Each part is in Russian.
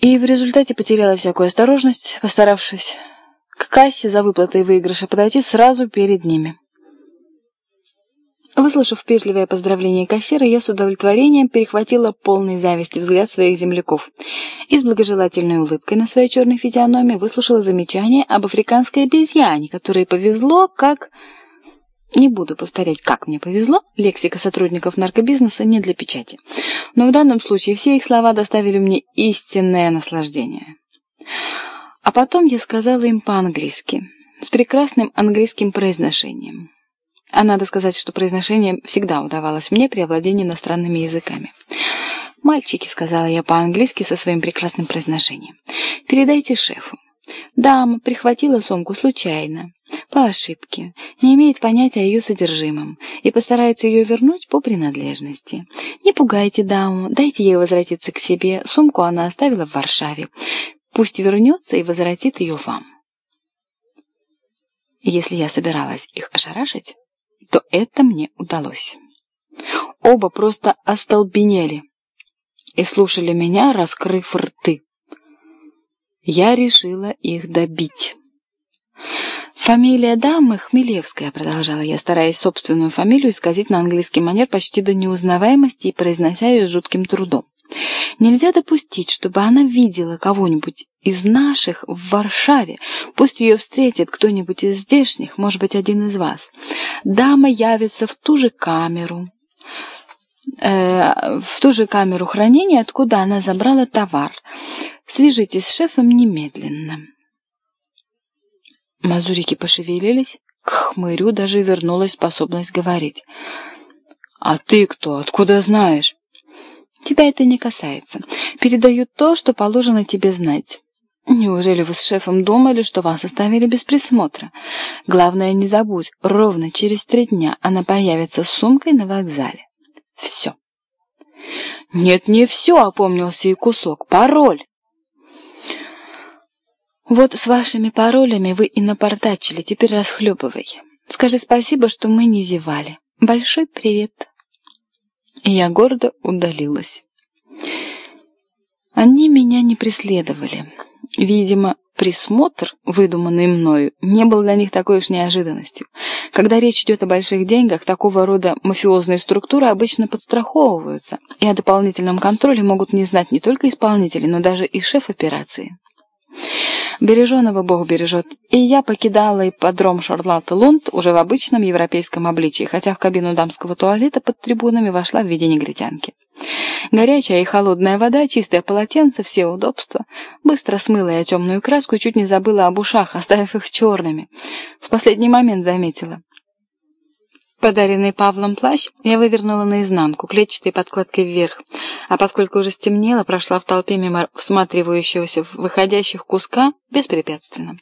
И в результате потеряла всякую осторожность, постаравшись к кассе за выплатой выигрыша подойти сразу перед ними. Выслушав вежливое поздравление кассира, я с удовлетворением перехватила полный зависти взгляд своих земляков и с благожелательной улыбкой на своей черной физиономии выслушала замечание об африканской обезьяне, которой повезло, как... Не буду повторять, как мне повезло, лексика сотрудников наркобизнеса не для печати. Но в данном случае все их слова доставили мне истинное наслаждение. А потом я сказала им по-английски, с прекрасным английским произношением. А надо сказать, что произношение всегда удавалось мне при овладении иностранными языками. «Мальчики», — сказала я по-английски со своим прекрасным произношением, — «передайте шефу. Дама прихватила сумку случайно, по ошибке, не имеет понятия о ее содержимом и постарается ее вернуть по принадлежности. Не пугайте даму, дайте ей возвратиться к себе, сумку она оставила в Варшаве. Пусть вернется и возвратит ее вам». Если я собиралась их ошарашить, то это мне удалось. Оба просто остолбенели и слушали меня, раскрыв рты. Я решила их добить. «Фамилия дамы Хмелевская», — продолжала я, стараясь собственную фамилию исказить на английский манер почти до неузнаваемости и произнося ее с жутким трудом. Нельзя допустить, чтобы она видела кого-нибудь из наших в Варшаве. Пусть ее встретит кто-нибудь из здешних, может быть, один из вас. Дама явится в ту же камеру, э, в ту же камеру хранения, откуда она забрала товар. Свяжитесь с шефом немедленно. Мазурики пошевелились, к хмырю даже вернулась способность говорить. «А ты кто? Откуда знаешь?» Тебя это не касается. Передаю то, что положено тебе знать. Неужели вы с шефом думали, что вас оставили без присмотра? Главное, не забудь, ровно через три дня она появится с сумкой на вокзале. Все. Нет, не все, опомнился и кусок. Пароль. Вот с вашими паролями вы и напортачили, теперь расхлебывай. Скажи спасибо, что мы не зевали. Большой привет и я гордо удалилась. Они меня не преследовали. Видимо, присмотр, выдуманный мною, не был для них такой уж неожиданностью. Когда речь идет о больших деньгах, такого рода мафиозные структуры обычно подстраховываются, и о дополнительном контроле могут не знать не только исполнители, но даже и шеф операции. Береженого Бог бережет. И я покидала ипподром Шарлатта Лунд уже в обычном европейском обличии, хотя в кабину дамского туалета под трибунами вошла в виде негритянки. Горячая и холодная вода, чистое полотенце, все удобства. Быстро смыла я темную краску и чуть не забыла об ушах, оставив их черными. В последний момент заметила. Подаренный Павлом плащ я вывернула наизнанку, клетчатой подкладкой вверх, а поскольку уже стемнело, прошла в толпе мимо всматривающегося в выходящих куска беспрепятственно.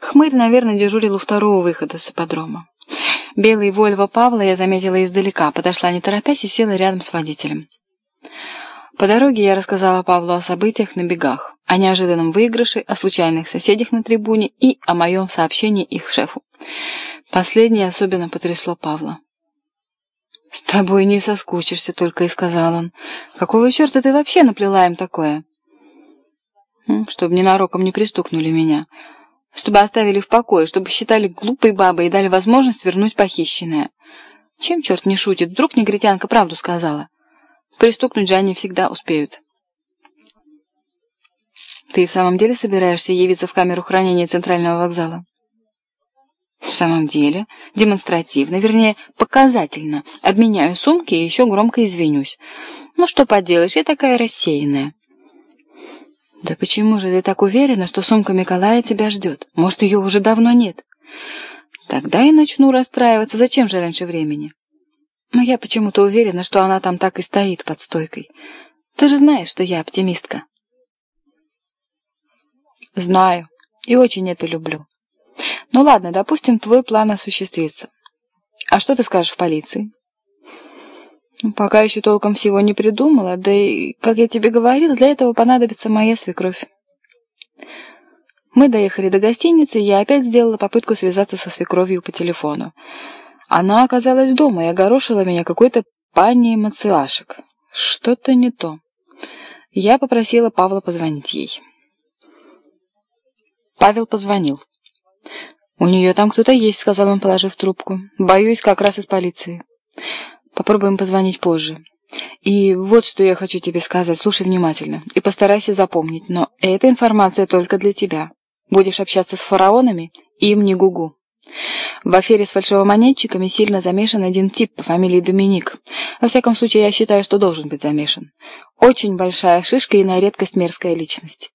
Хмырь, наверное, дежурил у второго выхода с ипподрома. Белый Вольво Павла я заметила издалека, подошла не торопясь и села рядом с водителем. По дороге я рассказала Павлу о событиях на бегах, о неожиданном выигрыше, о случайных соседях на трибуне и о моем сообщении их шефу. Последнее особенно потрясло Павла. «С тобой не соскучишься», — только и сказал он. «Какого черта ты вообще наплела им такое?» «Чтобы ненароком не пристукнули меня. Чтобы оставили в покое, чтобы считали глупой бабой и дали возможность вернуть похищенное. Чем черт не шутит? Вдруг негритянка правду сказала? Пристукнуть же они всегда успеют». «Ты в самом деле собираешься явиться в камеру хранения Центрального вокзала?» В самом деле, демонстративно, вернее, показательно, обменяю сумки и еще громко извинюсь. Ну что поделаешь, я такая рассеянная. Да почему же ты так уверена, что сумка Миколая тебя ждет? Может, ее уже давно нет? Тогда и начну расстраиваться. Зачем же раньше времени? Но я почему-то уверена, что она там так и стоит под стойкой. Ты же знаешь, что я оптимистка. Знаю. И очень это люблю. Ну ладно, допустим, твой план осуществится. А что ты скажешь в полиции? Пока еще толком всего не придумала, да и, как я тебе говорил, для этого понадобится моя свекровь. Мы доехали до гостиницы, и я опять сделала попытку связаться со свекровью по телефону. Она оказалась дома и огорошила меня какой-то пани Мациашек. Что-то не то. Я попросила Павла позвонить ей. Павел позвонил. «У нее там кто-то есть», — сказал он, положив трубку. «Боюсь, как раз из полиции. Попробуем позвонить позже. И вот что я хочу тебе сказать, слушай внимательно и постарайся запомнить, но эта информация только для тебя. Будешь общаться с фараонами, им не гугу. В афере с фальшивомонетчиками сильно замешан один тип по фамилии Доминик. Во всяком случае, я считаю, что должен быть замешан. Очень большая шишка и на редкость мерзкая личность.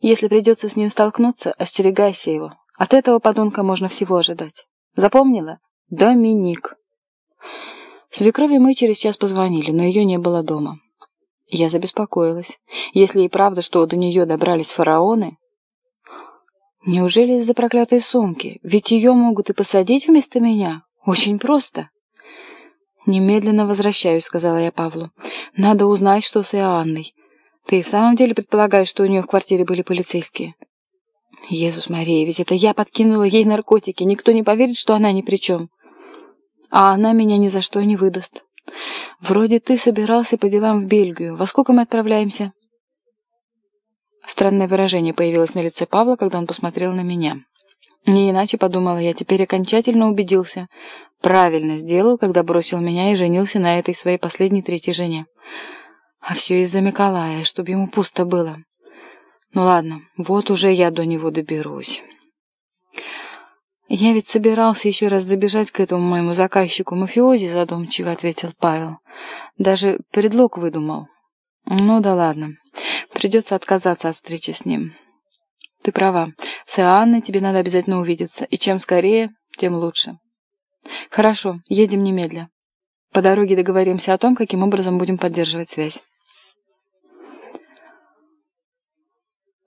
Если придется с ним столкнуться, остерегайся его. От этого подонка можно всего ожидать. Запомнила? Доминик. Свекрови мы через час позвонили, но ее не было дома. Я забеспокоилась. Если и правда, что до нее добрались фараоны... Неужели из-за проклятой сумки? Ведь ее могут и посадить вместо меня. Очень просто. «Немедленно возвращаюсь», — сказала я Павлу. «Надо узнать, что с Иоанной. Ты в самом деле предполагаешь, что у нее в квартире были полицейские?» «Иисус Мария, ведь это я подкинула ей наркотики. Никто не поверит, что она ни при чем. А она меня ни за что не выдаст. Вроде ты собирался по делам в Бельгию. Во сколько мы отправляемся?» Странное выражение появилось на лице Павла, когда он посмотрел на меня. Не иначе, подумала я, теперь окончательно убедился. Правильно сделал, когда бросил меня и женился на этой своей последней третьей жене. А все из-за Миколая, чтобы ему пусто было. Ну ладно, вот уже я до него доберусь. «Я ведь собирался еще раз забежать к этому моему заказчику-мафиози», задумчиво ответил Павел. «Даже предлог выдумал. Ну да ладно, придется отказаться от встречи с ним. Ты права, с Иоанной тебе надо обязательно увидеться, и чем скорее, тем лучше. Хорошо, едем немедля. По дороге договоримся о том, каким образом будем поддерживать связь».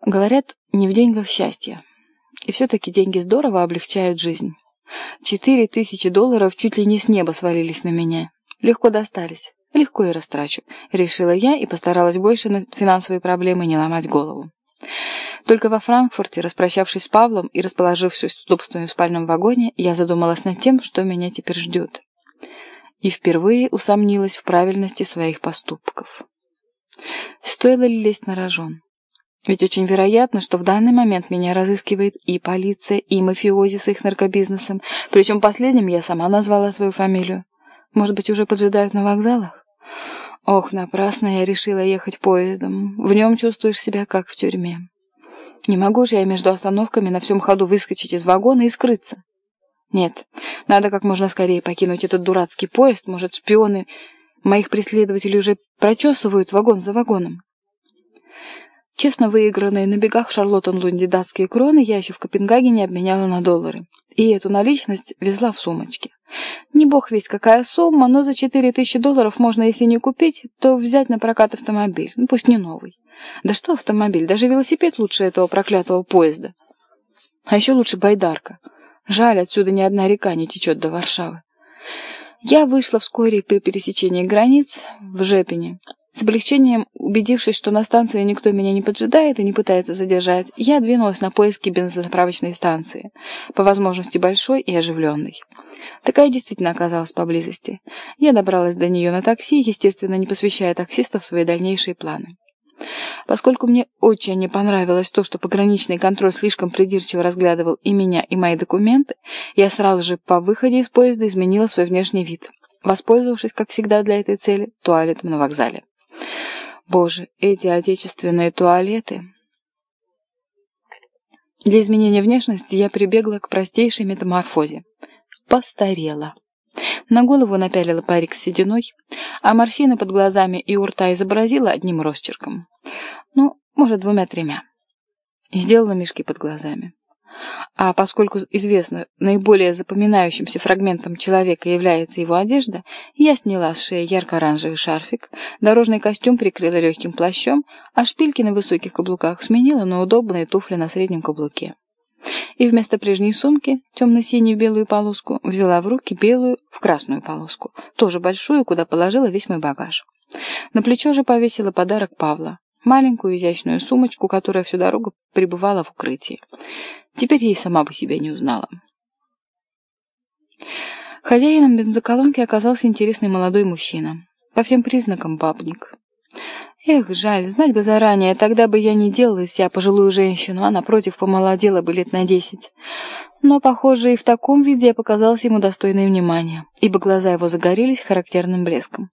Говорят, не в деньгах счастье. И все-таки деньги здорово облегчают жизнь. Четыре тысячи долларов чуть ли не с неба свалились на меня. Легко достались. Легко и растрачу. Решила я и постаралась больше на финансовые проблемы не ломать голову. Только во Франкфурте, распрощавшись с Павлом и расположившись с удобствами в спальном вагоне, я задумалась над тем, что меня теперь ждет. И впервые усомнилась в правильности своих поступков. Стоило ли лезть на рожон? Ведь очень вероятно, что в данный момент меня разыскивает и полиция, и мафиози с их наркобизнесом. Причем последним я сама назвала свою фамилию. Может быть, уже поджидают на вокзалах? Ох, напрасно я решила ехать поездом. В нем чувствуешь себя, как в тюрьме. Не могу же я между остановками на всем ходу выскочить из вагона и скрыться. Нет, надо как можно скорее покинуть этот дурацкий поезд. Может, шпионы моих преследователей уже прочесывают вагон за вагоном. Честно выигранные на бегах в Шарлоттенлунде датские кроны я еще в Копенгагене обменяла на доллары. И эту наличность везла в сумочке. Не бог весь какая сумма, но за четыре тысячи долларов можно, если не купить, то взять на прокат автомобиль. Ну, пусть не новый. Да что автомобиль, даже велосипед лучше этого проклятого поезда. А еще лучше байдарка. Жаль, отсюда ни одна река не течет до Варшавы. Я вышла вскоре при пересечении границ в Жепине. С облегчением, убедившись, что на станции никто меня не поджидает и не пытается задержать, я двинулась на поиски бензозаправочной станции, по возможности большой и оживленной. Такая действительно оказалась поблизости. Я добралась до нее на такси, естественно, не посвящая таксистов свои дальнейшие планы. Поскольку мне очень не понравилось то, что пограничный контроль слишком придирчиво разглядывал и меня, и мои документы, я сразу же по выходе из поезда изменила свой внешний вид, воспользовавшись, как всегда для этой цели, туалетом на вокзале. Боже, эти отечественные туалеты. Для изменения внешности я прибегла к простейшей метаморфозе. Постарела. На голову напялила парик с сединой, а морщины под глазами и у рта изобразила одним росчерком. Ну, может, двумя-тремя. Сделала мешки под глазами. А поскольку известно, наиболее запоминающимся фрагментом человека является его одежда, я сняла с шеи ярко-оранжевый шарфик, дорожный костюм прикрыла легким плащом, а шпильки на высоких каблуках сменила на удобные туфли на среднем каблуке. И вместо прежней сумки, темно-синей в белую полоску, взяла в руки белую в красную полоску, тоже большую, куда положила весь мой багаж. На плечо же повесила подарок Павла, маленькую изящную сумочку, которая всю дорогу пребывала в укрытии. Теперь и сама бы себя не узнала. Хозяином бензоколонки оказался интересный молодой мужчина. По всем признакам бабник. Эх, жаль, знать бы заранее, тогда бы я не делала из себя пожилую женщину, а напротив помолодела бы лет на десять. Но, похоже, и в таком виде я показалась ему достойной внимания, ибо глаза его загорелись характерным блеском.